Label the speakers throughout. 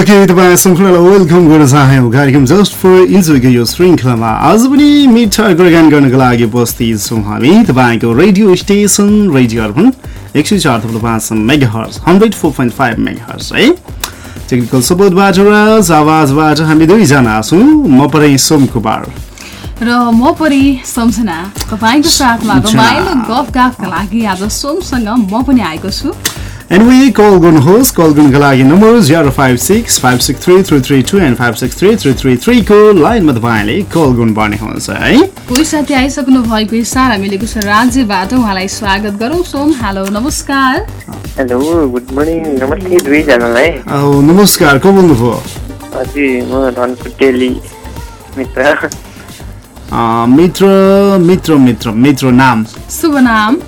Speaker 1: Okay तपाईँ सम्पूर्णलाई welcome गर्न चाह्यौँ कार्यक्रम जस्ट फर इन्जोयको यो श्रृङ्खलामा आज पनि मिठा कुराकानी गर्नको लागि उपस्थित छौँ हामी। तपाईँको रेडियो स्टेसन रेडियो अर्पण एक सय चार थप्लो पाँच megahertz hundred four point five megahertz है टेक्निकल सपोर्टबाट राज आवाजबाट हामी दुईजना छौँ म परै सोम कुमार
Speaker 2: र म परि सम्झना। तपाईँको साथमा रमाइलो गफ गाफका लागि आज सोमसँग म पनि आएको छु।
Speaker 1: एनवे कल गर्नुहोस् कल गर्नुको लागि number zero five six five six three three three two and five six three three three थ्रीको लाइनमा तपाईँले कल गर्नुपर्ने हुन्छ है।
Speaker 2: कोही साथी आइसक्नु भएको इसारा मिलेको छ राज्यबाट। उहाँलाई स्वागत गरौँ सोम हेलो नमस्कार।
Speaker 3: हेलो गुड मर्निङ नमस्ते दुईजनालाई
Speaker 1: नमस्कार को बोल्नुभयो?
Speaker 3: हजुर म मित्र
Speaker 1: मित्र मित्र मित्र नाम?
Speaker 2: शुभ नाम?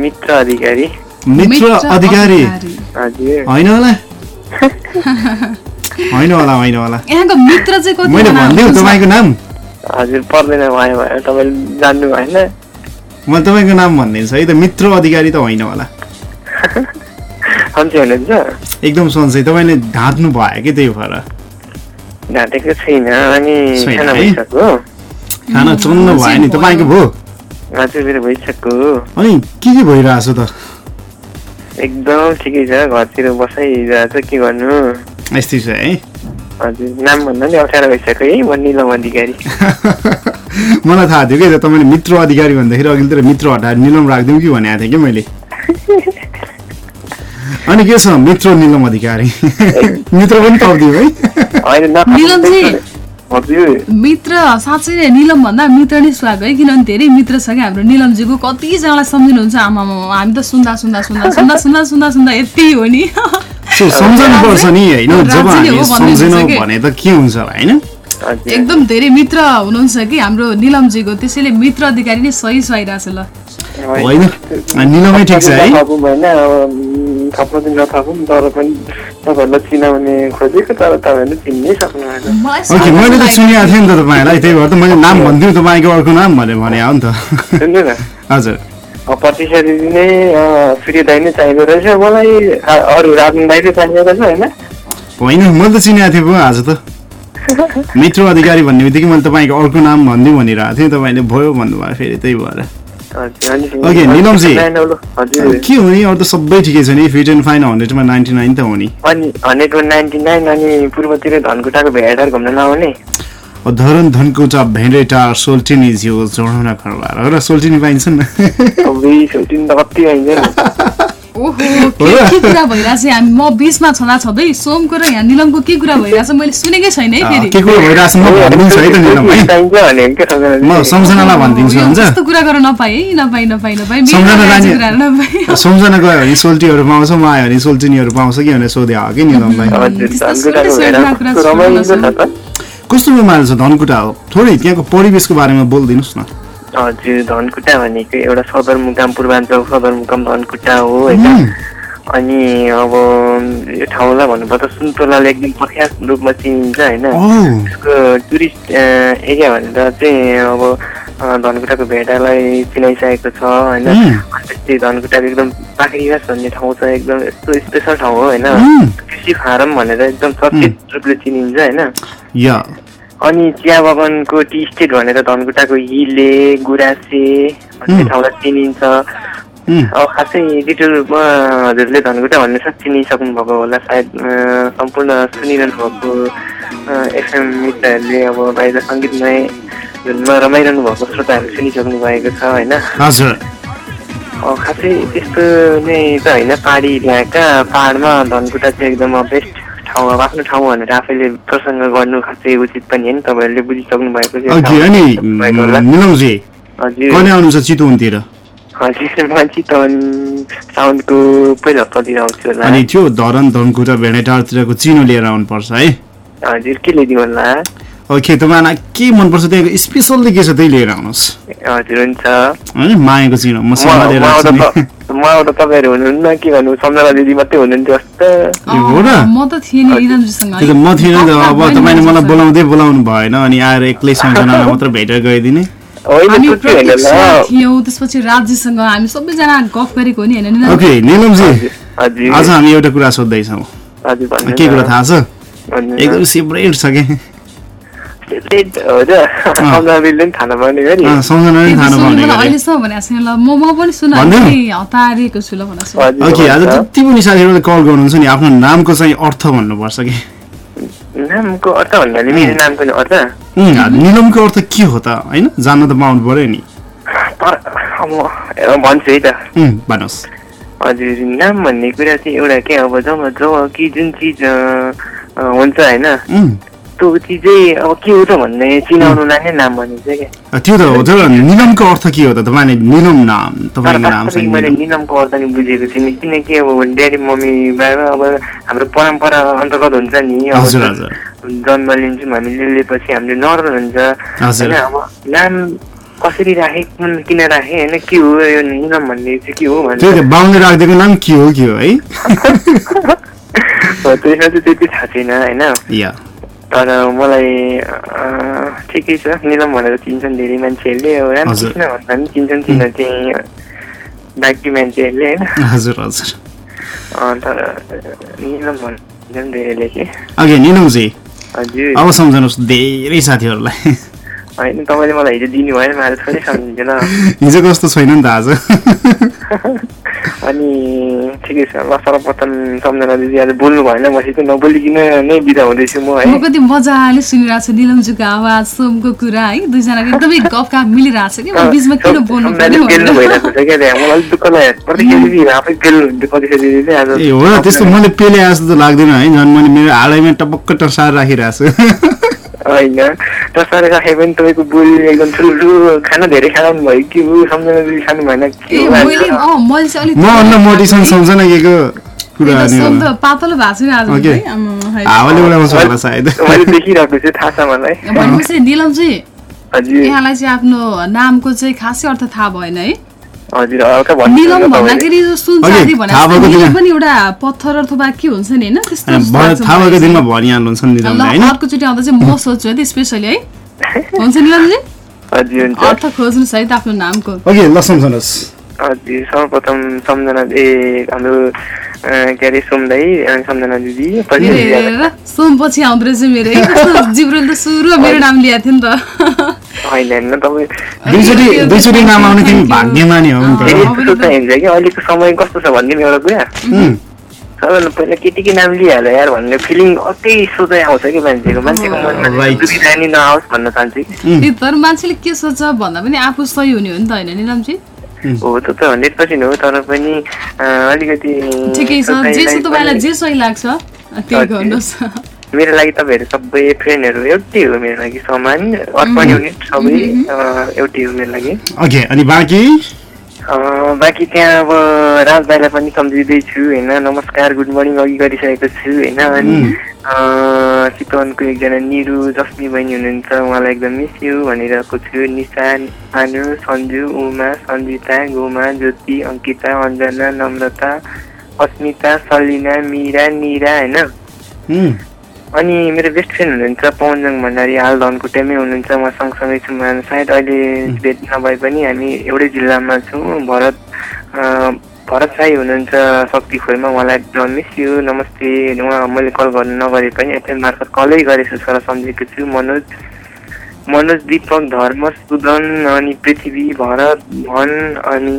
Speaker 3: मित्र अधिकारी।
Speaker 1: मित्र अधिकारी। होइन होला? होइन होला होइन होला।
Speaker 2: यहाँको मित्र चाहिँ कति
Speaker 1: मैले भनिदिउँ तपाईँको नाम?
Speaker 3: हजुर पर्दैन भयो भयो तपाईँले जान्नु भएन
Speaker 1: म तपाईँको नाम भनिदिन्छु है त मित्र अधिकारी त होइन होला।
Speaker 3: सन्चै हुनुहुन्छ?
Speaker 1: एकदम सन्चै तपाईँले ढाँट्नु भयो कि त्यही भएर?
Speaker 3: ढाँटेको छैन अनि खाना
Speaker 1: है?
Speaker 3: भइसक्यो।
Speaker 1: खाना चल्नु भयो नि तपाईँको भयो
Speaker 3: हजुर मेरो भइसक्यो।
Speaker 1: अनि के के भइरहेछ त?
Speaker 3: एकदम ठिकै छ घरतिर बसाइरहेको छ के गर्नु?
Speaker 1: यस्तै छ है?
Speaker 3: हजुर नाम भन्दा नि अप्ठ्यारो भइसक्यो है म निलम अधिकारी।
Speaker 1: मलाई थाहा थियो कि तपाईँले मित्र अधिकारी भन्दाखेरि अघिल्तिर मित्र हटाएर निलम राखिदिउँ कि भनेको थिएँ कि मैले? अनि के छ मित्र निलम अधिकारी? मित्र पनि थपिदिउँ है।
Speaker 3: हजुर
Speaker 2: मित्र साँच्चै नै निलम भन्दा मित्र नै स्वाग है किनभने धेरै मित्र छ कि हाम्रो निलमजीको। कतिजनालाई सम्झिनुहुन्छ आमामा? हामी त सुन्दा सुन्दा सुन्दा सुन्दा सुन्दा सुन्दा सुन्दा यति हो नि।
Speaker 1: सम्झनु पर्छ नि होइन? जब हामी सम्झेनौँ। भने त के हुन्छ होइन?
Speaker 2: एकदम धेरै मित्र हुनुहुन्छ कि हाम्रो निलमजीको। त्यसैले मित्र अधिकारी नै सही सुहाइरहेछ ल।
Speaker 1: होइन। निलमै ठिक छ है?
Speaker 3: थप्न चाहिँ नथपौँ तर पनि तपाईँहरूलाई चिनाउने खोजेको तर तपाईँहरूले चिन्नै सक्नु भएन
Speaker 1: मैले त सुनेको थिएँ नि त तपाईँलाई। त्यही भएर त मैले नाम भनिदिउँ तपाईँको अर्को नाम भनेर भने हो नि त।
Speaker 3: सुन्नु न।
Speaker 1: हजुर।
Speaker 3: अब प्रतिशत नै सूर्य दाई नै चाहिएको रहेछ। मलाई अरू राजन दाई चाहिँ चाहिएको रहेछ होइन?
Speaker 1: होइन मैले त चिनेको थिएँ पो आज त। मित्र अधिकारी भन्ने बित्तिकै मैले तपाईँको अर्को नाम भनिदिउँ भनिरहेको थिएँ। तपाईँले भयो भन्नुभयो फेरि त्यही भएर। ओके, निलमजी। के हो नि अरू त सबै ठिकै छ नि फिट एन्ड फाइन हन्ड्रेडमा नाइन्टी नाइन त हो नि
Speaker 3: अनि हन्ड्रेडमा नाइन्टी नाइन अनि पूर्वतिर धनकुटाको भेडार घुम्न नआउने
Speaker 1: धरन धनकुटा भेन्डेटा सोल्टिनी र सोल्टिनी पाइन्छ नि
Speaker 3: सोल्टिन त कति आइन्छ नि
Speaker 2: ओहो के के कुरा भइरहेछ हामी म बिचमा छँदा छँदै सोमको र यहाँ निलमको के कुरा भइरहेछ मैले सुनेकै छैन है फेरि
Speaker 1: के कुरो भइरहेछ म भनिदिन्छु है त निलम है
Speaker 3: चाहिन्छ भनेको के सम्झना
Speaker 1: म सम्झनालाई भनिदिन्छु हुन्छ
Speaker 2: कुरा गर्न नपाए है
Speaker 1: गयो भने सोल्टीहरू पाउँछ म आयो भने सोल्टिनीहरू पाउँछ कि भनेर सोधे हो कि निलमलाई
Speaker 3: कस्तो रमाइलो छ
Speaker 1: धनकुटा हो थोरै त्यहाँको परिवेशको बारेमा बोलिदिनुहोस् न
Speaker 3: हजुर धनकुटा भनेको एउटा सदरमुकाम पूर्वाञ्चल सदरमुकाम धनकुटा हो होइन। अनि अब यो ठाउँलाई भन्नुपर्दा सुन्तोलाले एकदम प्रख्यात रूपमा चिनिन्छ होइन।
Speaker 1: औ,
Speaker 3: यसको टुरिस्ट एरिया भनेर चाहिँ अब धनकुटाको भेडालाई चिनाइसकेको छ होइन। त्यस्तै धनकुटाको एकदम पाखरिवास भन्ने ठाउँ छ एकदम यस्तो स्पेसल ठाउँ हो होइन। कृषि फारम भनेर एकदम चर्चित रूपले चिनिन्छ होइन। अनि चिया बगानको टी स्टेट भनेर धनकुटाको हिले गुराँसे भन्ने. ठाउँलाई चिनिन्छ। अब खासै डिटेल रूपमा हजुरले धनकुटा भन्ने साथ चिनिसक्नु भएको होला सायद सम्पूर्ण सुनिरहनु भएको एफएम मित्रहरूले अब बाहिर सङ्गीतमय धुनमा रमाइरहनु भएको श्रोताहरू सुनिसक्नु भएको छ होइन? खासै त्यस्तो नै त होइन पहाडी इलाका पाहाडमा धनकुटा चाहिँ एकदम बेस्ट ठाउँ अब आफ्नो ठाउँ भनेर आफैले प्रसङ्ग गर्नु खासै उचित पनि होइन। तपाईँहरूले बुझिसक्नु भएको छ
Speaker 1: चितवनतिर?
Speaker 3: हजुर म चितवन साउन्डको पहिलो हप्तातिर आउँछु होला।
Speaker 1: अनि त्यो धरन धनकुटा भेडेटारतिरको चिनो लिएर आउनुपर्छ है।
Speaker 3: हजुर के ल्याइदिनु होला?
Speaker 1: ओके तपाईँलाई के मनपर्छ त्यहाँको? स्पेसल्ली के छ त्यही लिएर आउनुहोस्।
Speaker 3: हजुर हुन्छ।
Speaker 1: होइन मायाको चिनो म सम्हालेर
Speaker 3: म आउँदा तपाईँहरू हुनुहुन्न के भन्नु सम्झना दिदी मात्रै हुनुहुन्थ्यो जस्तो
Speaker 1: हो र?
Speaker 2: म त थिएँ नि निलमजीसँग
Speaker 1: त्यो त म थिएन अब तपाईँले मलाई। बोलाउँदै बोलाउनु भएन अनि आएर एक्लै सम्झनालाई मात्र भेटेर गइदिने।
Speaker 2: त्यसपछि राज्यसँग हामी सबैजना गफ गरेको हो नि होइन
Speaker 1: निलमजी।
Speaker 3: हजुर
Speaker 1: आज हामी एउटा कुरा सोध्दैछौँ। के कुरा
Speaker 3: न।
Speaker 1: थाहा छ? एकदम सेपरेट छ कि? आज
Speaker 3: भन्छ।
Speaker 1: जति पनि साथीहरूले कल गर्नुहुन्छ नि आफ्नो नामको चाहिँ अर्थ भन्नुपर्छ कि?
Speaker 3: नामको अर्थ भन्नाले मेरो नामको नि अर्थ?
Speaker 1: उम्, निलमको अर्थ के हो त होइन? जान्न त पाउनु पर्यो नि।
Speaker 3: भन्छु है त।
Speaker 1: भन्नुहोस्।
Speaker 3: हजुर नाम भन्ने कुरा चाहिँ एउटा के अब जब जब कि जुन चिज हुन्छ होइन? चिजै अब के हो त भन्ने चिनाउनुलाई नै नाम भनिन्छ क्या
Speaker 1: त्यो त हो तर निलमको अर्थ के हो त तपाईँले निलम नाम तपाईँको नाम चाहिँ
Speaker 3: मैले
Speaker 1: निलम।
Speaker 3: निलमको अर्थ नि बुझेको थिइनँ किनकि अब ड्याडी मम्मी बाबा अब हाम्रो परम्परा अन्तर्गत हुन्छ नि
Speaker 1: हजुर हजुर
Speaker 3: जन्म लिन्छौँ हामीले लिएपछि हामीले नर्मल हुन्छ। होइन अब नाम कसरी राखे कुन किन राखे होइन के हो यो निलम भन्ने चाहिँ के हो
Speaker 1: त बाहुनले राखिदिएको नाम के हो के हो है
Speaker 3: त्यसमा चाहिँ त्यति थाहा छैन होइन तर मलाई ठिकै छ। निलम भनेर चिन्छन् धेरै मान्छेहरूले। अब
Speaker 1: हजुर।
Speaker 3: रामकृष्ण भन्दा पनि चिन्छन् चिन्न चाहिँ बाँकी मान्छेहरूले होइन?
Speaker 1: हजुर हजुर।
Speaker 3: अँ, तर निलम भन्छन् धेरैले
Speaker 1: निलमजी
Speaker 3: हजुर।
Speaker 1: अब सम्झनुहोस् धेरै साथीहरूलाई।
Speaker 3: होइन तपाईँले मलाई हिजो दिनु भएन मैले थोरै सम्झिँदैन
Speaker 1: हिजो कस्तो छैन नि त आज?
Speaker 3: अनि ठिकै छ ल सर्वप्रथम सम्झना दिदी आज बोल्नु भएन मसित नबोलिकन नै बिदा हुँदैछु म है।
Speaker 2: म कति मजाले सुनिरहेको छु निलमजुको आवाज सोमको कुरा है। दुईजनाको एकदमै गफ गफ मिलिरहेको छ कि? म बिचमा किन बोल्नु।
Speaker 3: भइरहेको छ क्या त्यहाँ? मलाई अलिक दुःख लाग्यो आफै दिदी चाहिँ आज।
Speaker 1: ए हो त्यस्तो मैले पेले जस्तो त लाग्दैन है। झन् मैले मेरो हालैमा टपक्क टसार राखिरहेको छु।
Speaker 3: होइन। तसरी राखे पनि तपाईँको बोली एकदम ठुलो खाना धेरै खानु भयो कि? हो सम्झना दिदी खानु भएन के?
Speaker 1: मोटिसन सम्झना।
Speaker 2: पातलो भएको छैन
Speaker 3: मैले देखिरहेको छु थाहा छ मलाई।
Speaker 2: भनेपछि निलम चाहिँ यहाँलाई चाहिँ आफ्नो नामको चाहिँ खासै अर्थ थाहा भएन है। पत्थर अथवा के हुन्छ नि म सोध्छु है स्पेसली है। हुन्छ अर्थ खोज्नुहोस् है त आफ्नो नामको।
Speaker 1: ओके ल सम्झनुहोस्
Speaker 3: हजुर सर्वप्रथम सम्झना ए हाम्रो के अरे सोम दाई अनि सम्झना दिदी पछि
Speaker 2: मेरो
Speaker 3: दिदी
Speaker 2: हेरेर सोम पछि आउँदो रहेछ मेरो। जिब्रोले त सुरु मेरो नाम ल्याएको थियो नि त।
Speaker 3: हुन्छ कि? अहिलेको समय कस्तो छ भन्ने एउटा कुरा। सबैभन्दा पहिला केटीकै नाम लिइहाल्यो यार भन्ने फिलिङ अर्कै सोचाइ आउँछ कि मान्छेको? मान्छेको मनमा नआओस् भन्न चाहन्छु। कि
Speaker 2: तर मान्छेले के सोच्छ भन्दा पनि आफू सही हुने हो नि त होइन निलमजी
Speaker 3: हो त्यो त हन्ड्रेड पर्सेन्ट हो तर पनि अलिकति
Speaker 2: ठिकै छ।
Speaker 3: सोचाइलाई
Speaker 2: जे छ तपाईँलाई
Speaker 3: पनि-
Speaker 2: जे सही लाग्छ त्यही
Speaker 3: हजुर।
Speaker 2: गर्नुहोस्।
Speaker 3: मेरो लागि तपाईँहरू सबै फ्रेन्डहरू एउटै हो मेरो लागि समान अर्पण युनिट सबै एउटै हो मेरो लागि।
Speaker 1: ओके अनि बाँकी?
Speaker 3: अँ, बाँकी त्यहाँ अब राजभाइलाई पनि सम्झिँदैछु होइन? नमस्कार गुड मर्निङ अघि गरिसकेको छु होइन? अनि चितवनको एकजना निरु जस्मी बहिनी हुनुहुन्छ। उहाँलाई एकदम मिस यु भनिरहेको छु निशा आनु सन्जु उमा सन्जिता गोमा ज्योति अङ्किता अञ्जना नम्रता अस्मिता सलिना मिरा निरा होइन? अनि मेरो बेस्ट फ्रेन्ड हुनुहुन्छ पवनजङ भण्डारी हाल धनकुटेमै हुनुहुन्छ म सँगसँगै छु सायद अहिले भेट नभए पनि हामी एउटै जिल्लामा छौँ। भरत भरत साई हुनुहुन्छ शक्ति खोरमा उहाँलाई मिस यु नमस्ते। उहाँ मैले कल गर्नु नगरे पनि एफएम मार्फत कलै गरेछु छोरा सम्झेको छु। मनोज मनोज दीपक धर्म सुदन अनि पृथ्वी भरत भन अनि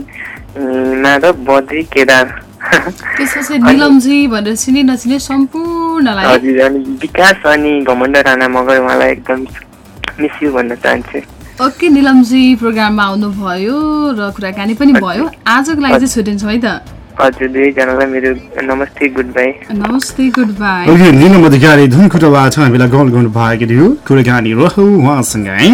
Speaker 3: माधव बद्री केदार।
Speaker 2: त्यसपछि निलमजी भनेर चिने नचिने सम्पूर्णलाई।
Speaker 3: हजुर अनि विकास अनि घमण्ड राणा मगर उहाँलाई एकदम मिस यु भन्न चाहन्छु।
Speaker 2: ओके निलमजी प्रोग्राममा आउनुभयो र कुराकानी पनि भयो। आजको लागि चाहिँ छुट्टिन्छौँ है त?
Speaker 3: हजुर दुवैजनालाई मेरो नमस्ते गुड बाई
Speaker 2: नमस्ते good bye
Speaker 1: okay Nilam Adhikari धुनकुटबाट हामीलाई कल गर्नु भएको थियो। कुराकानी रह्यो उहाँसँग है।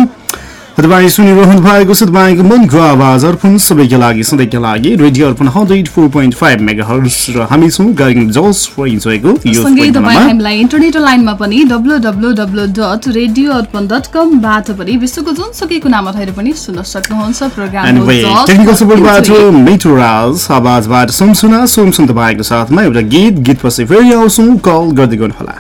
Speaker 1: तपाईँ सुनिरहनु भएको छ। तपाईँको मनको आवाज अर्पण सबैका लागि सधैँका लागि radio Arpan hundred four point five megahertz र हामी छौँ कार्यक्रम जस यो
Speaker 2: सँगै तपाईँ। हामीलाई इन्टरनेट लाइनमा पनि W W W dot radio Arpan dot कमबाट पनि विश्वको जुनसुकै कुनामा रहेर पनि सुन्न सक्नुहुन्छ
Speaker 1: टेक्निकल सपोर्टबाट मिठो राज आवाजबाट सुनसुना सुनसुन तपाईँको साथमा एउटा गीत गीतपछि फेरि आउँछौँ। कल गर्दै गर्नुहोला।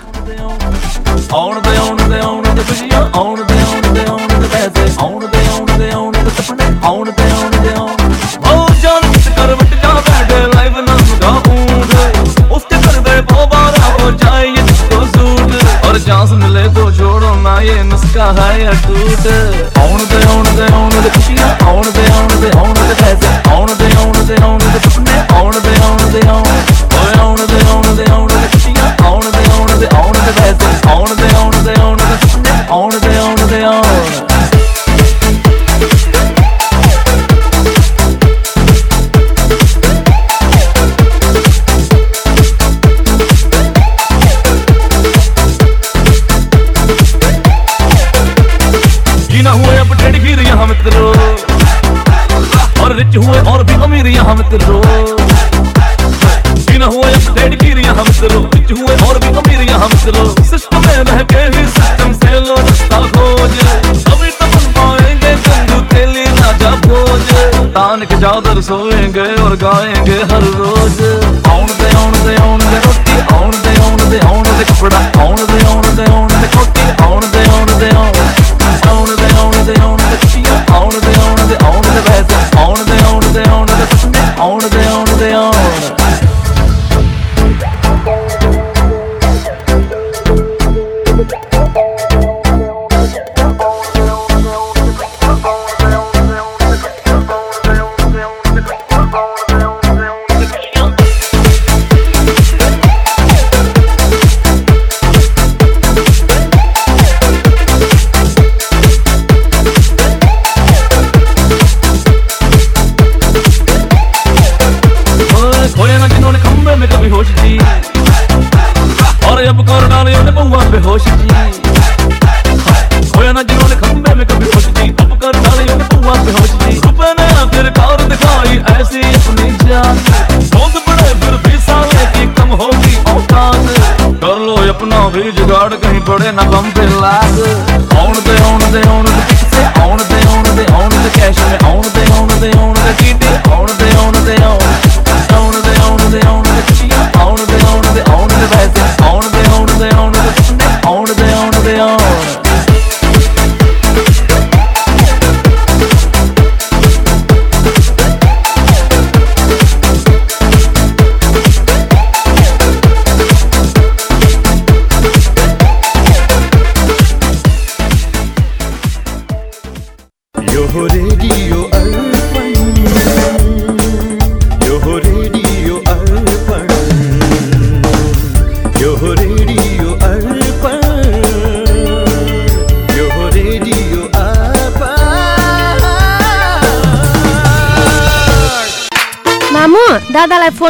Speaker 4: ਆਉਣਦੇ ਆਉਣਦੇ ਆਉਣਦੇ ਆਉਣਦੇ ਸੁਪਨੇ ਆਉਣਦੇ ਆਉਣਦੇ ਆਉਣਦੇ ਬਹੁ ਜਾਨ ਵਿੱਚ ਕਰਵਟ ਜਾ ਬੈਠੇ ਲਾਈਵ ਨਾ ਗਾਉਂਦੇ ਉਸ ਤੇ ਕਰ ਬੈ ਬਹੁ ਬਾਰਾ ਹੋ ਜਾਏ ਇਹ ਤੋ ਸੂਟ ਔਰ ਜਾਂਸ ਮਿਲੇ ਤੋ ਛੋੜੋ ਨਾ ਇਹ ਨਸਕਾ ਹੈ ਅਟੂਟ ਆਉਣਦੇ ਆਉਣਦੇ ਆਉਣਦੇ ਖੁਸ਼ੀਆਂ ਆਉਣਦੇ ਆਉਣਦੇ ਆਉਣਦੇ ਪੈਸੇ ਆਉਣਦੇ ਆਉਣਦੇ ਆਉਣਦੇ ਸੁਪਨੇ ਆਉਣਦੇ ਆਉਣਦੇ ਆਉਣਦੇ ਓਏ ਆਉਣਦੇ ਆਉਣਦੇ ਆਉਣਦੇ ਖੁਸ਼ੀਆਂ ਆਉਣਦੇ ਆਉਣਦੇ ਆਉਣਦੇ ਪੈਸੇ ਆਉਣਦੇ ਆਉਣਦੇ ਆਉਣਦੇ ਸੁਪਨੇ ਆਉਣਦੇ ਆਉਣਦੇ ਆਉਣਦੇ हुए और भी अमीर यहाँ मित्रों हुए टेढ़ी गिर यहाँ मित्रों रिच हुए और भी अमीर यहाँ मित्रों सिस्टम में रह के ही सिस्टम से लो, रास्ता खोज। अभी तो बन पाएँगे गंदू तेली राजा भोज तान के चादर सोएँगे और गाएँगे हर रोज। आउन दे आउन दे आउन दे रोटी आउन दे आउन दे आउन दे कपड़ा।
Speaker 5: Lorena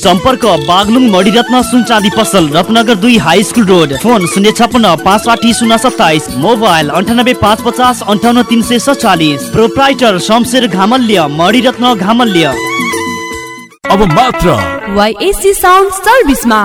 Speaker 6: सम्पर्क बागलुङ मणिरत्न सुन चाँदी पसल रत्नगर दुई हाई स्कुल रोड। फोन शून्य छपन्न पाँच साठी शून्य सत्ताइस। मोबाइल अन्ठानब्बे पाँच पचास अन्ठाउन्न तिन सय सत्तालिस प्रोप्राइटर शमशेर घामल्य मणिरत्न घामल्य।
Speaker 4: अब मात्र
Speaker 7: वाइएससी साउन्ड सर्भिसमा।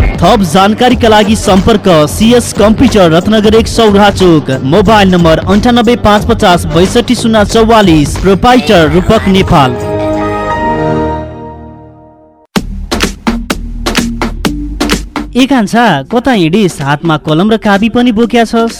Speaker 6: थप जानकारीका लागि सम्पर्क सिएस कम्प्युटर रत्नगर एक सौरा चोक मोबाइल नम्बर अन्ठानब्बे पाँच पचास बैसठी शून्य चौवालिस प्रोपाइटर रूपक नेपाल। ए कान्छा कता हिँडिस? हातमा कलम र काबी पनि बोक्या छस्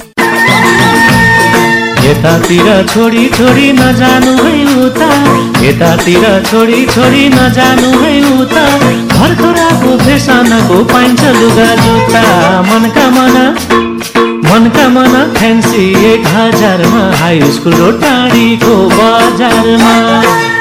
Speaker 4: यतातिर छोडी छोडी नजानु है उता। यतातिर छोडी छोडी नजानु है उता। घर छोराको फेसनको पाइन्छ लुगा जुत्ता। मनका मना मनका मना फ्यान्सी एक हजारमा। हाई स्कुल र टाढीको बजारमा।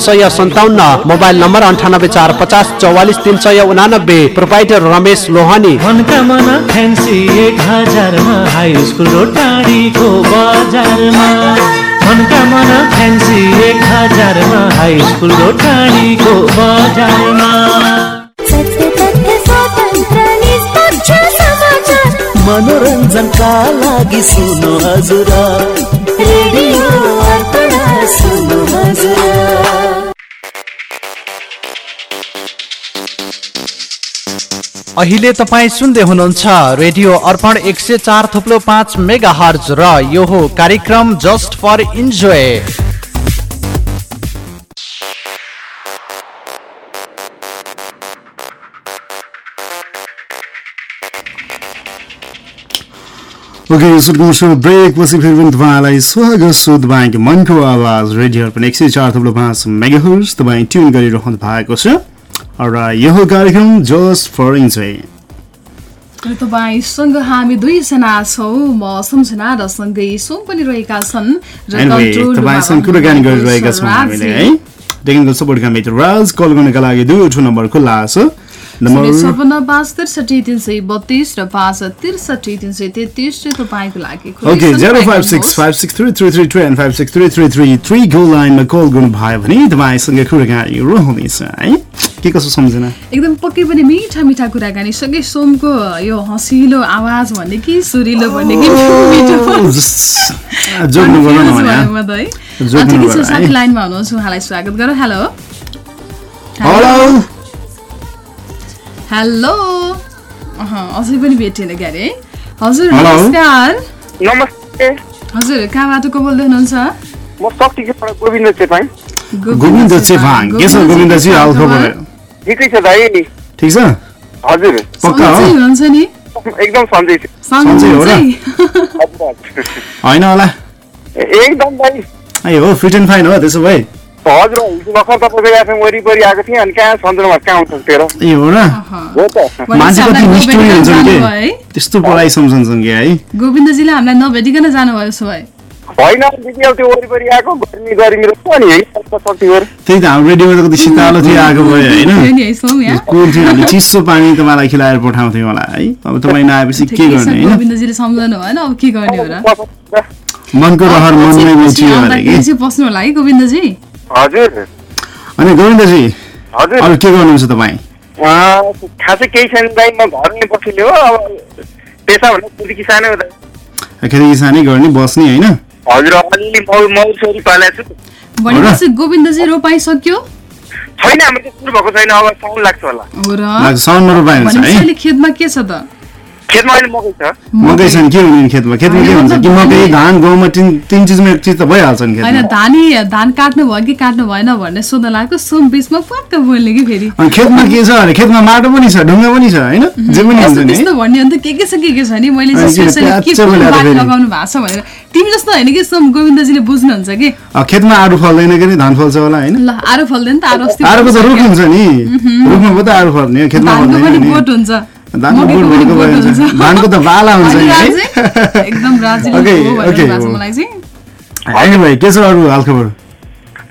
Speaker 8: सय सन्ताउन्न मोबाइल नम्बर अन्ठानब्बे चार पचास चौवालिस तिन सय उनानब्बे प्रोपाइटर रमेश लोहानी।
Speaker 4: फ्यान्सी एक हजारमा हाई स्कुल टाढीको बजारमा।
Speaker 9: मनोरञ्जनका लागि सुन्नु हजुर। रेडियो अर्पण
Speaker 10: अहिले तपाईँ सुन्दै हुनुहुन्छ रेडियो अर्पण एक सय चार थुप्लो पाँच मेगा हर्ज र यो हो कार्यक्रम जस्ट फर इन्जोय।
Speaker 1: ओके सुटको ब्रेक पछि फेरि पनि तपाईँलाई स्वागत छु तपाईँको मनको आवाज रेडियो अर्पण एक सय चार थप्लो पाँच मेगाहर्स तपाईँ ट्युन गरिरहनु भएको छ। र यो कार्यक्रम जस्ट फर इन्जोय
Speaker 2: तपाईँसँग हामी दुईजना छौँ म सम्झना र सँगै सोम पनि रहेका छन्
Speaker 1: तपाईँसँग कुराकानी गरिरहेका छौँ हामीले
Speaker 2: राजी।
Speaker 1: है टेक्निकल सपोर्टका मित्र राज कल गर्नका लागि दुईवटा नम्बर खुल्ला छ
Speaker 2: शून्य
Speaker 1: नम्बर
Speaker 2: छपन्न पाँच त्रिसठी तिन सय बत्तिस र पाँच त्रिसठी तिन सय तेत्तिस चाहिँ तपाईँको लागि खुल्लै
Speaker 1: ओके
Speaker 2: छन्।
Speaker 1: जेरो फाइभ
Speaker 2: तपाईँ
Speaker 1: six five six three three three two and five six three three three थ्रीको लाइनमा कल गर्नुभयो भने तपाईँसँग है के कसो सम्झना?
Speaker 2: एकदम पक्कै पनि मिठा मिठा कुराकानी सँगै सोमको यो हँसिलो आवाज भन्ने कि सुरिलो भन्ने कि साथी लाइनमा हुनुहुन्छ उहाँलाई स्वागत गरौँ। हेलो।
Speaker 1: हेलो।
Speaker 2: हेलो। अहँ, अझै पनि भेटिएन क्यारे। है हजुर। नमस्कार।
Speaker 11: नमस्ते।
Speaker 2: हजुर कहाँबाट को बोल्दै हुनुहुन्छ?
Speaker 11: म गोविन्द चेपाङ।
Speaker 1: गोविन्द चेपाङ। के छ गोविन्दजी हाल खबर
Speaker 11: ठिकै छ दाइ।
Speaker 1: ठिक छ?
Speaker 11: हजुर।
Speaker 1: पक्का हो?
Speaker 2: हुनुहुन्छ नि?
Speaker 11: एकदम सन्चै छु।
Speaker 1: सन्चै हो र? होइन होला।
Speaker 11: एकदम दाइ।
Speaker 1: ए हो फिट एन्ड फाइन हो त्यसो भए।
Speaker 11: हजुर हिजो भर्खर तपाईँको एफएम वरिपरि आएको थिएँ अनि कहाँ चन्द्रमा कहाँ आउँछ तेह्र
Speaker 1: ए हो र?
Speaker 11: हो त।
Speaker 1: मान्छे कति निष्ठुरी हुन्छन्
Speaker 2: जानुभयो
Speaker 1: के?
Speaker 2: है?
Speaker 1: त्यस्तो पढाइ सम्झन्छन् कि है?
Speaker 2: गोविन्दजीले हामीलाई नभेटिकन जानुभयो उसो भए।
Speaker 11: होइन त्यो वरिपरि आएको गर्मी गर्मी
Speaker 1: त्यही त हाम्रो रेडियोमा त कति शीतलो थियो आएको भयो
Speaker 2: थियो
Speaker 1: होइन
Speaker 2: नि है सोम यहाँ
Speaker 1: कुल थियो हामी चिसो पानी तपाईँलाई खिलाएर पठाउँथ्यौँ होला है? अब तपाईँ नआएपछि के गर्ने होइन?
Speaker 2: गोविन्दजीले सम्झाउनु भएन अब के गर्ने हो र?
Speaker 1: मनको रहर मनमै
Speaker 2: बस्नु होला है गोविन्दजी?
Speaker 11: हजुर।
Speaker 1: अनि गोविन्दजी
Speaker 11: हजुर।
Speaker 1: अरू के गर्नुहुन्छ तपाईँ?
Speaker 11: अँ, खासै केही छैन दाइ म घरमै बसिले हो अब पेसा भन्दा खेती किसानै हो दाइ।
Speaker 1: खेती किसानै गर्ने बस्ने होइन?
Speaker 11: हजुर अलिअलि मौ मौर छोरी पालेको छु।
Speaker 2: भनेपछि गोविन्दजी रोपाइ सक्यो
Speaker 11: छैन हाम्रो सुरु भएको छैन अब साउन लाग्छ होला।
Speaker 2: हो र?
Speaker 1: लाग्छ, साउनमा रोपाइ हुन्छ है
Speaker 2: अहिले खेतमा के छ त?
Speaker 11: खेतमा अहिले मकै छ?
Speaker 1: मकै के हुने खेतमा? खेतमा के हुन्छ? कि मकै धान गहुँमा तिन तिन चिजमा एक चिज त भइहाल्छ नि
Speaker 2: होइन धानी धान काट्नु भयो कि काट्नु भएन भन्ने सोध्न लागेको सोम बिचमा पक्क बोल्ने कि फेरि?
Speaker 1: अनि खेतमा के छ अरे? खेतमा माटो पनि छ ढुङ्गा पनि छ होइन? जे पनि हुन्छ नि।
Speaker 2: त्यस्तो भन्ने अन्त के के छ के के छ नि? मैले के? लगाउनु भएको छ भनेर। तिमी जस्तो होइन कि सोम गोविन्दजीले बुझ्नुहुन्छ कि?
Speaker 1: खेतमा आलु फल्दैन कि धान फल्छ होला होइन?
Speaker 2: ल आरो फल्दैन त आरो
Speaker 1: आरुको त रुख हुन्छ नि। रुखमा पो त आरु फल्ने खेतमा
Speaker 2: पनि बोट हुन्छ।
Speaker 1: धानको त बाला हुन्छ होइन भाइ के छ अरू हालखबर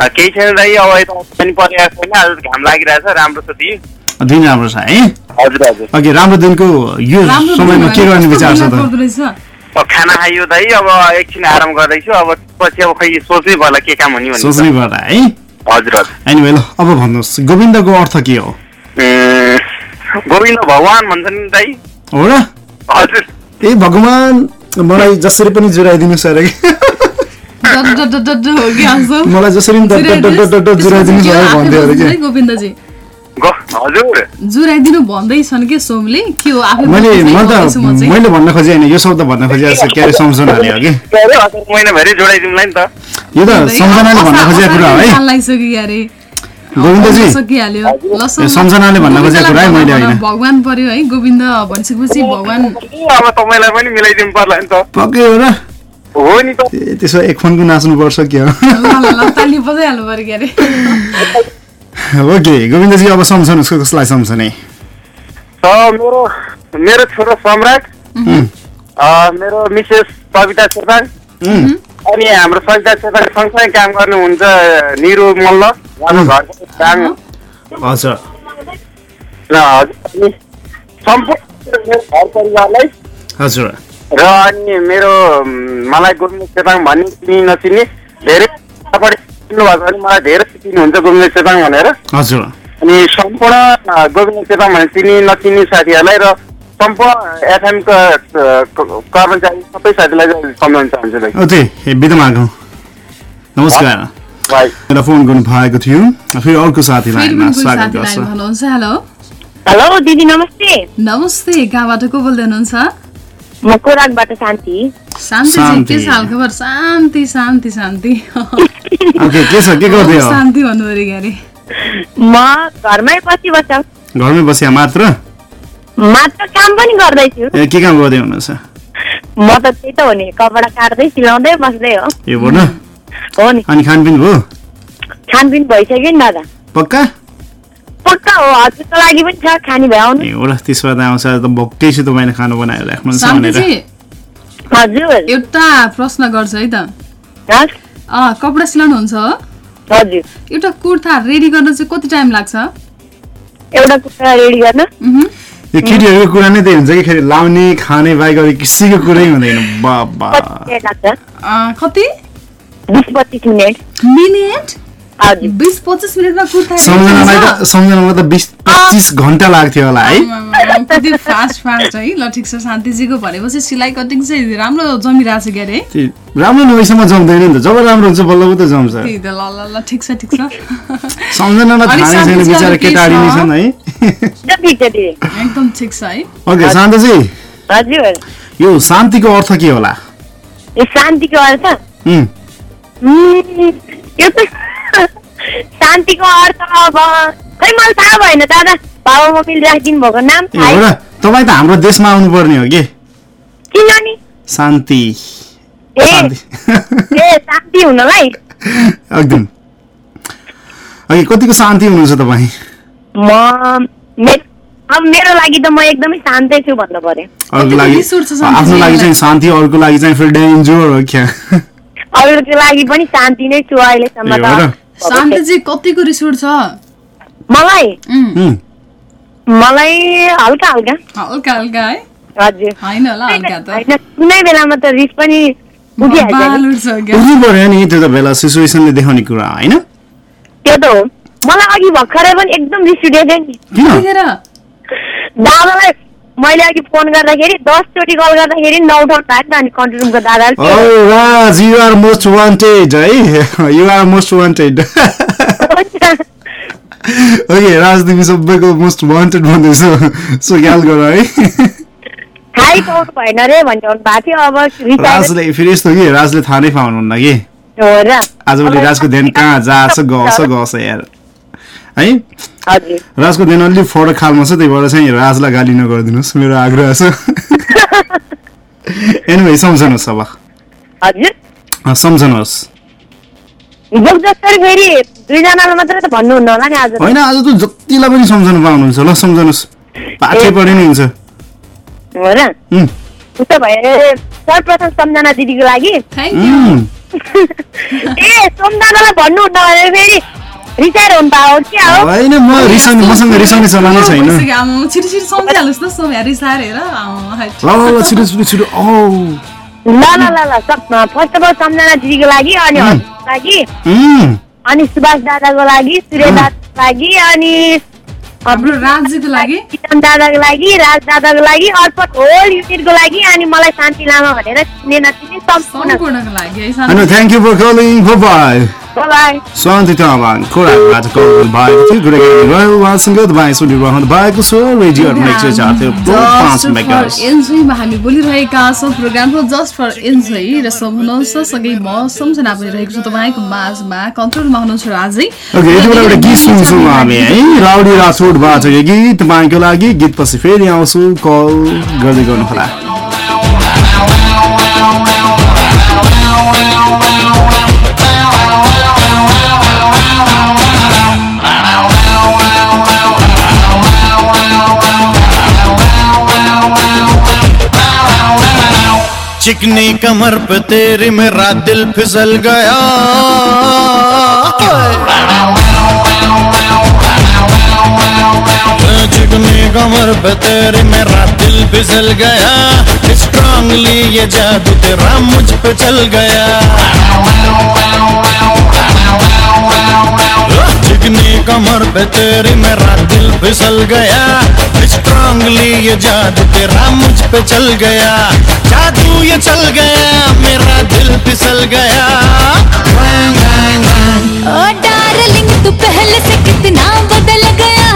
Speaker 11: केही छैन दाइ अब यता पनि परिरहेको छैन आज घाम लागिरहेछ राम्रो छ दिन
Speaker 1: दिन राम्रो छ है
Speaker 11: हजुर हजुर
Speaker 1: अघि राम्रो दिनको यो समयमा के गर्ने विचार छ त
Speaker 11: खाना खाइयो दाइ अब एकछिन आराम गर्दैछु अब पछि अब खै सोच्नै पर्ला के काम हुने भन्ने
Speaker 1: सोच्नै पर्ला है
Speaker 11: हजुर हजुर
Speaker 1: अनि ल अब भन्नुहोस् गोविन्दको अर्थ के हो
Speaker 11: गोविन्द भगवान् भन्छन् नि दाइ।
Speaker 1: हो र?
Speaker 11: हजुर।
Speaker 1: ए भगवान् मलाई जसरी पनि जुराइदिनुहोस् अरे मलाई जसरी
Speaker 11: हजुर
Speaker 2: जुराइदिनु भन्दैछन् कि सोमले के हो आफै
Speaker 1: मैले म त भन्न खोजेँ होइन यो शब्द भन्न अरे सम्झनाले हो कि यो त सम्झनाले भन्न खोजेको कुरा हो गोविन्दजी। सम्झनाले भन्न खोजेको कुरा है मैले होइन।
Speaker 2: भगवान पर्यो है गोविन्द। भनिसकेपछि भगवान।
Speaker 11: अब तपाईँलाई पनि मिलाइदिनु पर्ला नि त।
Speaker 1: पक्कै हो र?
Speaker 11: हो नि त।
Speaker 1: त्यसो एक फोनको नाच्नुपर्छ के हो?
Speaker 2: ल ताली बजाइहाल्नु पर्यो के अरे
Speaker 1: ओके गोविन्दजी अब सम्झनुहोस् कसलाई सम्झने?
Speaker 11: त मेरो मेरो छोरो सम्राट अ, मेरो मिसेस कविता चेताङ अनि हाम्रो सविता चेताङ सँगसँगै काम गर्नुहुन्छ निरु मल्ल।
Speaker 1: हजुर
Speaker 11: र हजुर अनि सम्पूर्ण मेरो घर परिवारलाई
Speaker 1: हजुर
Speaker 11: र अनि मेरो मलाई गोविन्द चेताङ भन्ने चिनी नचिनी धेरै तपाईँले चिन्नुभएको भने मलाई धेरै चिन्नुहुन्छ गोविन्द चेताङ भनेर
Speaker 1: हजुर
Speaker 11: अनि सम्पूर्ण गोविन्द चेताङ भने चिनी नचिनी साथीहरूलाई र सम्पूर्ण एफएमका कर्मचारी सबै साथीलाई सम्झाउन चाहन्छु
Speaker 1: नमस्कार फोन गर्नु भएको थियो फेरि अर्को साथी
Speaker 2: फेरि
Speaker 1: लाइनमा
Speaker 2: पनि कोही
Speaker 1: स्वागत गर्छु
Speaker 2: हेलो
Speaker 12: हेलो दिदी नमस्ते
Speaker 2: नमस्ते कहाँबाट को बोल्दै हुनुहुन्छ
Speaker 12: म कोराकबाट शान्ति
Speaker 2: शान्ति चाहिँ के छ हालखबर शान्ति शान्ति शान्ति
Speaker 1: ओके के छ के गर्दै हो
Speaker 2: शान्ति भन्नु अरे
Speaker 12: म घरमै बसी बस्छ
Speaker 1: घरमै बसिया मात्र
Speaker 12: मात्र काम पनि गर्दैछु
Speaker 1: ए के काम गर्दै हुनुहुन्छ
Speaker 12: म त त्यही त हो नि कपडा काट्दै सिलाउँदै बस्दै हो
Speaker 1: हो र
Speaker 12: हो नि।
Speaker 1: अनि खानपिन भयो?
Speaker 12: खानपिन भइसक्यो नि दादा।
Speaker 1: पक्का?
Speaker 12: पक्का हो हजुरको लागि पनि छ खाने भए आउनु।
Speaker 1: ए हो र त्यसो भए त आउँछ त भक्कै छु तपाईँले खाना बनाएर राख्नुहुन्छ भनेर।
Speaker 2: शान्तिजी।
Speaker 12: हजुर।
Speaker 2: एउटा प्रश्न गर्छु है त। कपडा सिलाउनुहुन्छ हो?
Speaker 12: हजुर।
Speaker 2: एउटा कुर्ता रेडी गर्न चाहिँ कति टाइम लाग्छ?
Speaker 12: एउटा कुर्ता रेडी गर्न।
Speaker 1: यो केटीहरूको कुरा नै त्यही हुन्छ कि खेर लाउने खाने बाहेक अरू किसीको कुरै हुँदैन। बाबा।
Speaker 2: कति?
Speaker 12: बिस पच्चिस मिनट।
Speaker 2: मिनट? बिस पच्चिस मिनटमा कुर्ता
Speaker 1: सम्झनालाई
Speaker 2: हुन्छ?
Speaker 1: त बिस पच्चिस घन्टा लाग्थ्यो होला है।
Speaker 2: कति फास्ट फास्ट है। ल ठिक छ शान्तिजीको भनेपछि सिलाइ कटिङ चाहिँ राम्रो जमिरहेको छ के अरे
Speaker 1: त्यो राम्रो नभएसम्म जम्दैन नि त। जब राम्रो हुन्छ बल्ल त जम्छ।
Speaker 2: त्यही त ल ल ल ठिक छ ठिक छ।
Speaker 1: सम्झनालाई
Speaker 2: अनि
Speaker 1: थाहा छैन बिचरा केटाडी नै? छन् है।
Speaker 12: एकदम ठिक छ दिदी
Speaker 2: एकदम ठिक छ है।
Speaker 1: ओके शान्तजी।
Speaker 12: हजुर।
Speaker 1: यो शान्तिको अर्थ के होला?
Speaker 12: यो शान्तिको अर्थ यो त शान्तिको अर्थ अब। खै मलाई थाहा भएन दादा। बाबा मम्मीले राखिदिनु भएको नाम
Speaker 1: तपाईँ त हाम्रो देशमा आउनुपर्ने हो कि?
Speaker 12: किन नि?
Speaker 1: शान्ति।
Speaker 12: ए शान्ति हुनलाई
Speaker 1: एकदम। ओके कतिको शान्ति हुनुहुन्छ तपाईँ?
Speaker 12: म मे- अब मेरो लागि त म एकदमै शान्तै छु भन्नु पर्यो।
Speaker 1: आफ्नो लागि चाहिँ शान्ति अरूको लागि चाहिँ फेरि डेन्जर हो क्या?
Speaker 12: अरूको लागि पनि शान्ति नै छु अहिलेसम्म? त।
Speaker 2: शान्तिजी कतिको रिस उठ्छ?
Speaker 12: मलाई? मलाई हल्का हल्का।
Speaker 2: हल्का हल्का है?
Speaker 12: हजुर।
Speaker 2: होइन होला हल्का त।
Speaker 12: होइन कुनै बेलामा त रिस पनि उठिहाल्छ।
Speaker 2: बाल
Speaker 12: नि।
Speaker 2: उठ्छ क्या?
Speaker 1: उठ्नु पर्यो नि त्यो त बेला सिचुएसनले देखाउने कुरा होइन?
Speaker 12: त्यो त हो। मलाई अघि भर्खरै पनि एकदम रिस उठेको थियो नि।
Speaker 1: किन?
Speaker 2: त्यतिखेर?
Speaker 12: दादालाई मैले अघि फोन गर्दाखेरि दसचोटि कल गर्दाखेरि अनि कन्ट्रोल रुमको
Speaker 1: Oh, है. ओके राज तिमी सबैको मोस्ट वान्टेड भन्दैछ। सो ख्याल गर है?
Speaker 12: थाहै पाउनु भएन रे भन्ने भएको थियो। अब रिसाएर
Speaker 1: राजले फेरि यस्तो कि राजले थाहा नै पाउनुहुन्न कि? आजभोलि राजको ध्यान कहाँ जाछ गछ गछ यार। है? राजको ध्यान अलिक फरक खालमा छ त्यही भएर चाहिँ राजलाई गाली नगरिदिनुहोस् मेरो आग्रह छ। एनिवे सम्झनुहोस् अब। सम्झनुहोस्। होइन आज त जतिलाई पनि सम्झनु पाउनुहुन्छ ल सम्झनुहोस्। पाठै पढे नै हुन्छ।
Speaker 12: हो र?
Speaker 1: उम्,
Speaker 12: उसो भए सर्वप्रथम सम्झना दिदीको लागि। ए सोम दादालाई भन्नुहुन्न भने फेरि
Speaker 1: होइन म रिसाउने मसँग रिसाउने चलानै छैन।
Speaker 2: छिटो छिटो सम्झिहाल्नुहोस् न समय रिसाएर हेर। आमा, है।
Speaker 1: ल ल ल छिटो छिटो छिटो औ।
Speaker 12: ल ल ल ल फर्स्ट अफ अल सम्झना दिदीको लागि अनि लागि। अनि सुभाष दादाको लागि सूर्य दादाको लागि अनि
Speaker 2: हाम्रो राज्यको लागि।
Speaker 12: दादाको लागि राज दादाको लागि अर्पण होल युनिटको लागि अनि मलाई शान्ति लामा भनेर चिने नचिने सम्पूर्ण
Speaker 2: सम्पूर्णको लागि है
Speaker 1: होइन thank you for calling bye
Speaker 12: bye
Speaker 1: Shanti Tamang खोराबाट call भएको थियो कुराकानी भयो उहाँसँग तपाईँ सुनिरहनु भएको छ रेडियो एक सय चार थियो पाँच मेगाहर्ज।
Speaker 2: एन्जोयमा हामी बोलिरहेका छौँ प्रोग्रामको जस्ट फर एन्जोय र सब हुनुहुन्छ सँगै म सम्झना बोलिरहेको छु तपाईँको माझमा कन्ट्रोलमा हुनुहुन्छ राजै
Speaker 1: ओके यति बेला एउटा गीत सुन्छौँ हामी है राउडी राठोडबाट यो गीत तपाईँको लागि गीत पछि फेरि आउँछु कल गर्दै गर्नुहोला
Speaker 13: चिकनी कमर पे तेरी मेरा दिल फिसल गया। चिकनी कमर पे तेरी मेरा दिल फिसल गया। स्ट्रांगली ये जादू तेरा मुझ पे चल गया। चिकनी कमर पे तेरी मेरा दिल फिसल गया। स्ट्रांगली ये जादू तेरा मुझ पे चल गया। जादू ये चल गया, मेरा दिल फिसल गया।
Speaker 14: ओ डार्लिंग, तू पहले से कितना बदल गया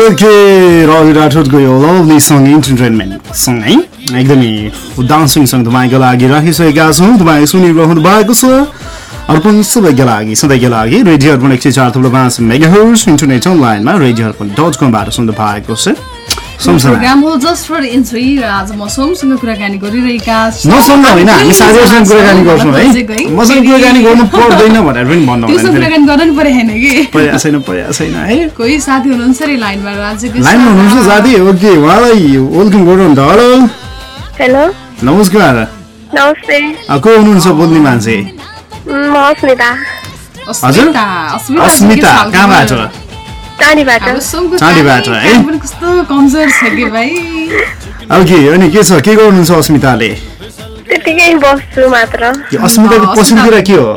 Speaker 1: ओके रवि राठोडको यो लभली सङ इन्टरटेनमेन्ट है एकदमै डान्सिङ सङ तपाईँको लागि राखिसकेका छौँ तपाईँ सुनिरहनु भएको छ अर्पण सबैका लागि सधैँका लागि रेडियो अर्पण एक सय चार थुप्रो पाँच मेगा हर्स इन्टरनेट अनलाइनमा रेडियो अर्पण डट कमबाट सुन्नु भएको छ
Speaker 2: प्रोग्राम हो जस्ट फर इन्जोय र आज म सोमसँग कुराकानी गरिरहेका छौँ।
Speaker 1: मसँग होइन हामी साथीहरूसँग कुराकानी गर्छौँ है।
Speaker 2: बजेको है।
Speaker 1: मसँग कुराकानी गर्नु पर्दैन भनेर पनि भन्नु
Speaker 2: त्योसँग
Speaker 1: हुँदैन
Speaker 2: कुराकानी गर्नु पऱ्यो होइन कि?
Speaker 1: पर्या छैन पर्या छैन है।
Speaker 2: कोही साथी हुनुहुन्छ अरे लाइनमा? राज्यको
Speaker 1: लाइनमा हुनुहुन्छ साथी? ओके उहाँलाई वेलकम गरौँ त हेलो।
Speaker 15: हेलो।
Speaker 1: नमस्कार।
Speaker 15: नमस्ते।
Speaker 1: अ, को हुनुहुन्छ बोल्ने मान्छे?
Speaker 15: म अस्मिता।
Speaker 1: हजुर
Speaker 2: अस्मिता, अस्मिता
Speaker 1: अस्मिता
Speaker 2: के छ
Speaker 1: कहाँबाट
Speaker 15: टाढीबाट
Speaker 1: है?
Speaker 2: कस्तो कमजोर छ कि भाइ?
Speaker 1: ओके अनि के छ? के गर्नुहुन्छ अस्मिताले?
Speaker 15: त्यतिकै बस्छु मात्र।
Speaker 1: अस्मिताको के हो?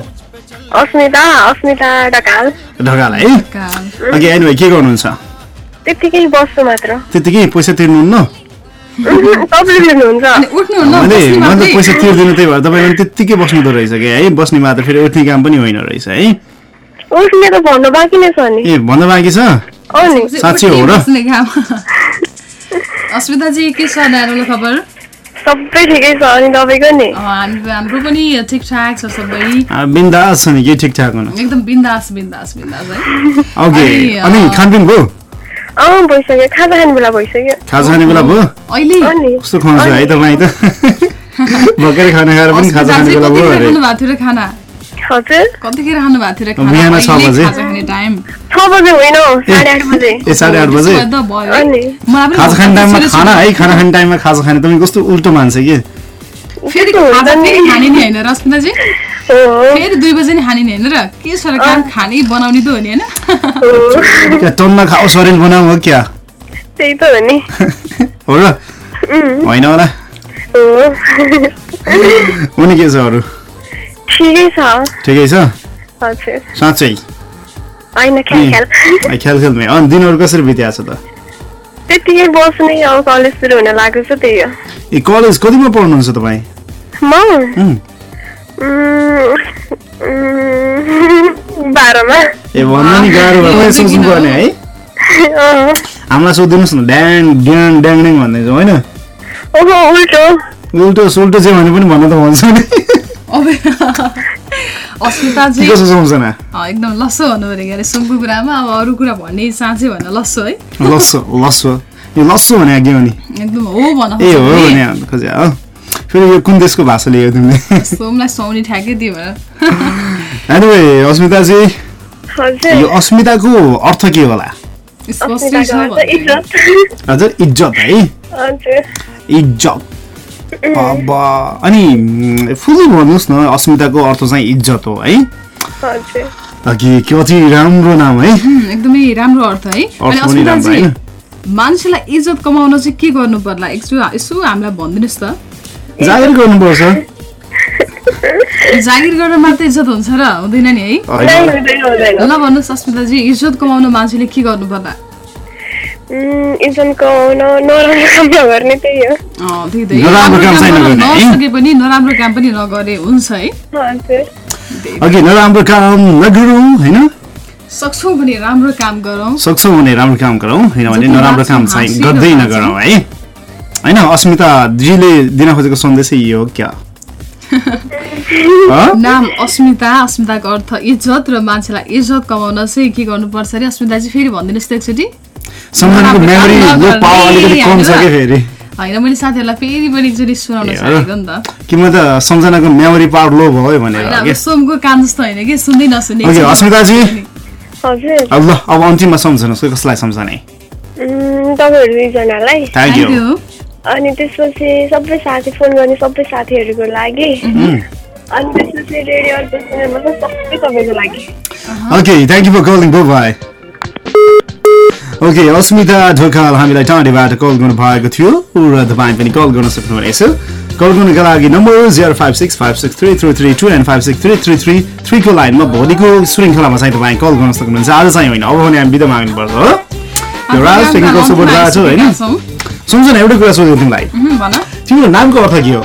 Speaker 15: अस्मिता अस्मिता ढकाल।
Speaker 1: ढगाल है? ओके एनिवे के गर्नुहुन्छ?
Speaker 15: त्यतिकै बस्छु मात्र।
Speaker 1: त्यतिकै पैसा तिर्नुहुन्न? पैसा तिर्दिनँ त्यही भएर तपाईँले त्यत्तिकै बस्नु त रहेछ कि है? बस्ने मात्र फेरि उठ्ने काम पनि होइन रहेछ है?
Speaker 15: उसले त भन्नु बाँकी नै छ नि।
Speaker 1: ए भन्दा बाँकी छ?
Speaker 15: हो नि।
Speaker 1: साँच्चै हो र?
Speaker 2: अस्मिताजी के छ नयाँ खबर?
Speaker 15: सबै ठिकै छ अनि तपाईँको नि?
Speaker 2: हामी हाम्रो पनि ठिकठाक छ सबै।
Speaker 1: आ, बिन्दास छ नि के ठिकठाक हुनु?
Speaker 2: एकदम बिन्दास बिन्दास बिन्दास है।
Speaker 1: ओके
Speaker 2: अनि,
Speaker 1: अनि
Speaker 2: अ,
Speaker 1: खानपिन भयो?
Speaker 15: अँ भइसक्यो। खाजा खाने बेला भइसक्यो।
Speaker 1: खाजा खाने बेला भयो?
Speaker 2: अहिले?
Speaker 15: अनि
Speaker 1: कस्तो खुवाउँछ है तपाईँ त? भर्खरै खाना खाएर पनि खाजा खाने बेला भयो अरे।
Speaker 2: कतिखेर खानु? कतिखेर खानु भएको थियो
Speaker 1: बिहान छ बजे।
Speaker 15: छ बजे होइन हौ, साढे आठ बजे।
Speaker 1: ए साढे आठ बजे?
Speaker 2: त्यसो भए त भयो। है।
Speaker 15: अनि?
Speaker 2: मलाई पनि
Speaker 1: खाजा खाने टाइममा
Speaker 2: छिटो छिटो-
Speaker 1: खाना? है खाना खाने टाइममा खाजा खाने? तपाईँ कस्तो उल्टो मान्छे कि?
Speaker 2: फेरि खाजा फेरि खाने नि होइन रश्मिताजी
Speaker 15: हो।
Speaker 2: फेरि दुई बजे नि खाने नि होइन र? के छ र काम खाने बनाउने त हो नि होइन?
Speaker 1: क्या टन्न खाओ शरीर बनाऊ हो क्या?
Speaker 15: त्यही त हो नि।
Speaker 1: हो र?
Speaker 15: उम्,
Speaker 1: होइन होला।
Speaker 15: हो।
Speaker 1: उनी के छ अरू?
Speaker 15: ठिकै छ।
Speaker 1: ठिकै छ?
Speaker 15: हजुर।
Speaker 1: साँच्चै?
Speaker 15: होइन ख्याल ख्याल।
Speaker 1: अनि दिनहरू कसरी बित्याएको छ त?
Speaker 15: त्यतिकै बस्ने अब कलेज सुरु हुन लागेको छ त्यही हो।
Speaker 1: ए कलेज कतिमा पढ्नुहुन्छ तपाईँ?
Speaker 15: म?
Speaker 1: उम्,
Speaker 15: उम्, उम्, बाह्रमा।
Speaker 1: ए भन्नु नि गाह्रो भयो। सोच्नु पर्ने है।
Speaker 15: अँ,
Speaker 1: हामीलाई सोधिदिनुहोस् न ड्याङ ड्याङ ड्याङ ड्याङ भन्दैछ होइन?
Speaker 15: ओहो उल्टो।
Speaker 1: उल्टो सुल्टो जे भने पनि भन्न त भन्छ नि।
Speaker 2: अब अस्मिताजी एकदम लस्सो हुनु पऱ्यो के अरे सुनको कुरामा अब अरू कुरा भन्ने साँच्चै भन्न लस्सो है।
Speaker 1: लस्सो लस्सो। यो लस्सो भने के हो नि
Speaker 2: एकदम हो भन्न
Speaker 1: ए हो भने खोजे हो फेरि यो कुन देशको भाषा लियो तिमीले।
Speaker 2: सोमलाई सुहाउने ठ्याकै दियो भनेर।
Speaker 1: एनिवे अस्मिताजी
Speaker 15: हजुर।
Speaker 1: यो अस्मिताको अर्थ के होला? हजुर इज्जत है।
Speaker 15: हजुर।
Speaker 1: इज्जत। अनि फुल्ली भन्नुहोस् न अस्मिताको अर्थ चाहिँ इज्जत हो है?
Speaker 15: हजुर।
Speaker 1: ताकि कति राम्रो नाम है?
Speaker 2: एकदमै राम्रो अर्थ है? मान्छेलाई इज्जत कमाउन चाहिँ के गर्नु पर्ला यसो यसो हामीलाई भनिदिनुहोस् त।
Speaker 1: जागिर गर्नुपर्छ।
Speaker 2: जागिर गरेर मात्रै इज्जत हुन्छ र हुँदैन नि है? ल भन्नुहोस् अस्मिताजी इज्जत कमाउन मान्छेले के गर्नु पर्ला
Speaker 15: उम्, इज्जत कमाउन नराम्रो काम नगर्ने त्यही हो?
Speaker 2: नसके पनि नराम्रो काम पनि नगरे हुन्छ है
Speaker 1: अघि नराम्रो काम नगरौँ होइन
Speaker 2: सक्छौँ भने राम्रो काम गरौँ
Speaker 1: सक्छौँ भने राम्रो काम गरौँ होइन भने नराम्रो काम चाहिँ गर्दै। नगरौँ है होइन अस्मिताजीले दिन खोजेको सन्देशै यो हो क्या हँ?
Speaker 2: नाम अस्मिता अस्मिताको अर्थ इज्जत र मान्छेलाई इज्जत कमाउन चाहिँ के गर्नुपर्छ अरे अस्मिताजी फेरि भनिदिनुहोस् त एकचोटि
Speaker 1: सम्झनाको मेमोरी लो पावर अलिकति कम छ कि फेरि
Speaker 2: होइन मैले साथीहरूलाई फेरि पनि एकचोटि सुनाउन चाहेको नि त
Speaker 1: कि म त सम्झनाको मेमोरी पावर लो भयो भनेर
Speaker 2: सोमको काम जस्तो होइन कि सुन्दै नसुन्ने
Speaker 1: ओके अस्मिताजी ल अब अन्तिममा सम्झनुहोस् कि कसलाई सम्झने
Speaker 15: तपाईँहरू दुईजनालाई
Speaker 1: थ्याङ्क यू
Speaker 15: अनि त्यसपछि सबै साथी फोन गर्ने सबै साथीहरूको लागि अनि त्यसपछि रेडियो सबै तपाईँको लागि
Speaker 1: okay thank you for calling bye okay Asmita Dhokal हामीलाई टाढीबाट कल गर्नु भएको थियो र तपाईँ पनि कल गर्न सक्नुहुनेछ। कल गर्नुको लागि number zero five six five six three three three two and five six three three three थ्रीको लाइनमा भोलिको श्रृङ्खलामा चाहिँ तपाईँ कल गर्न सक्नुहुन्छ। आज चाहिँ होइन अब भने हामी बिदा माग्नुपर्छ हो। राज टेक्निकल होइन। एउटै कुरा सोध्यो तिमीलाई। तिम्रो नामको अर्थ के हो?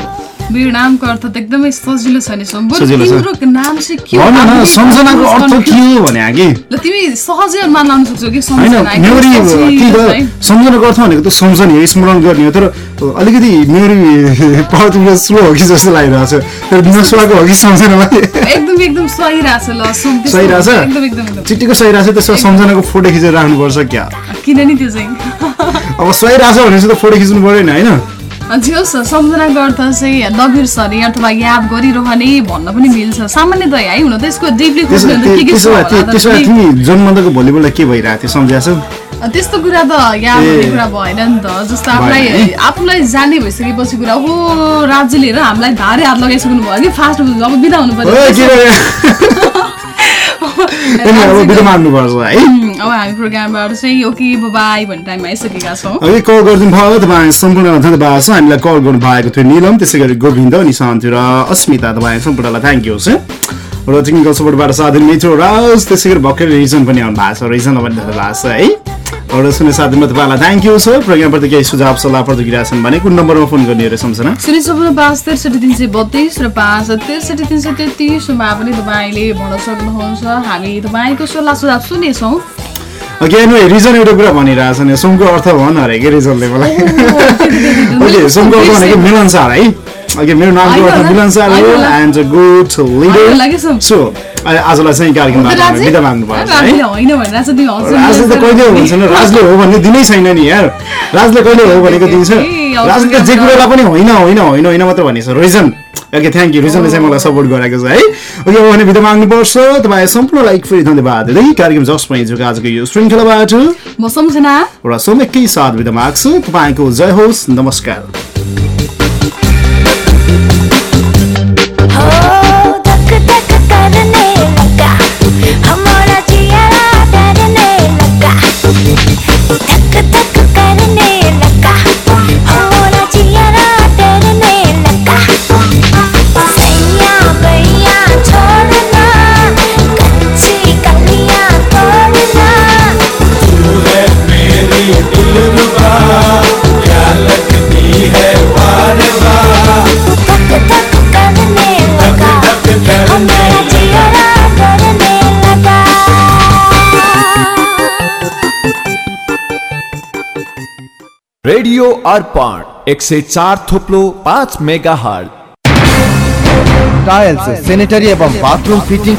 Speaker 2: मेरो नामको अर्थ त एकदमै सजिलो छ नि। तिम्रो नाम चाहिँ के
Speaker 1: न सम्झनाको अर्थ के हो भने कि
Speaker 2: ल तिमी सहजै लाउन सक्छौ कि
Speaker 1: होइन
Speaker 2: सम्झना।
Speaker 1: सम्झनाको अर्थ भनेको त सम्झने हो स्मरण गर्ने हो। तर अलिकति मेमोरी तिम्रो स्लो हो कि जस्तो लागिरहेको छ। तर नसुवाको हो कि सम्झनालाई
Speaker 2: एकदम एकदम सही रहेछ ल
Speaker 1: सही रहेछ
Speaker 2: एकदम एकदम
Speaker 1: चिट्टीको सही रहेछ त्यसमा सम्झनाको फोटो खिचेर राख्नुपर्छ क्या?
Speaker 2: किन नि त्यो चाहिँ?
Speaker 1: अब सही रहेछ भनेपछि त फोटो खिच्नु परेन होइन?
Speaker 2: जे होस् सम्झनाको अर्थ चाहिँ नबिर्सने अथवा याद गरिरहने भन्न पनि मिल्छ। सामान्यतया है हुन त यसको डिपली छ
Speaker 1: जन्मँदाको भोलिपल्ट के भइरहेको थियो सम्झ्याछौ?
Speaker 2: त्यस्तो कुरा त याद। हुने कुरा भएन नि त। जस्तो आफूलाई? आफूलाई जाने भइसकेपछि कुरा हो राज्य लिएर हामीलाई धारे हात लगाइसक्नु भयो कि? फास्ट अब बिदा हुनु पर्यो
Speaker 1: अब है
Speaker 2: हामी प्रोग्रामबाट चाहिँ ओके बाई भन्ने टाइममा आइसकेका छौँ।
Speaker 1: अघि कल गरिदिनु भयो तपाईँ सम्पूर्ण धन्यवाद छ। हामीलाई कल गर्नु भएको थियो निलम त्यसै गरी गोविन्द अनि शान्ति र अस्मिता तपाईँ सम्पूर्णलाई थ्याङ्क यू छ र टेक्निकल सपोर्टबाट साथ दिने मित्र राज त्यसै गरी भर्खर रिजन पनि आउनु भएको छ रिजनलाई पनि धन्यवाद छ है। र सुने साथ दिनमा तपाईँलाई थ्याङ्क यू छ प्रोग्रामप्रति केही सुझाव सल्लाह प्रतिक्रिया छन् भने कुन नम्बरमा फोन गर्ने अरे सम्झना?
Speaker 2: शून्य सपन्न पाँच त्रिसठी तिन सय बत्तिस र पाँच त्रिसठी तिन सय तेत्तिसमा पनि तपाईँले भन्न सक्नुहुन्छ। हामी तपाईँको सल्लाह सुझाव
Speaker 1: एनुवे रिजन एउटा कुरा भनिरहेछ नि सुनको अर्थ भन अरे कि रिजनले मलाई? ओके सुनको अर्थ भनेको मिलनसार है। ओके मेरो नामको अर्थ मिलनसार हो एन्ड गुड लिडर सो आजलाई चाहिँ कार्यक्रमबाट हामी बिदा माग्नुपर्छ है?
Speaker 2: राजले
Speaker 1: त कहिले हो भन्छ राजले हो भन्ने दिनै छैन नि यार। राजले कहिले हो भनेको दिन्छ राजले त जे कुरालाई पनि होइन होइन होइन होइन मात्र भनेको छ रिजन ओके थ्याङ्क यू रिजनले चाहिँ मलाई सपोर्ट गरेको छ है? ओके अब भने बिदा माग्नुपर्छ। तपाईँ सम्पूर्णलाई एक फेरि धन्यवाद। दिँदै कार्यक्रम जस पनि आजको यो श्रृङ्खलाबाट
Speaker 2: म सम्झना।
Speaker 1: र सोमेकै साथ बिदा माग्छु। तपाईँको जय होस्। नमस्कार।
Speaker 7: रेडियो अर्पण एक से चार थोपलो पाँच मेगा हार्ट
Speaker 10: टाइल्स सेनेटरी एवं बाथरूम फिटिंग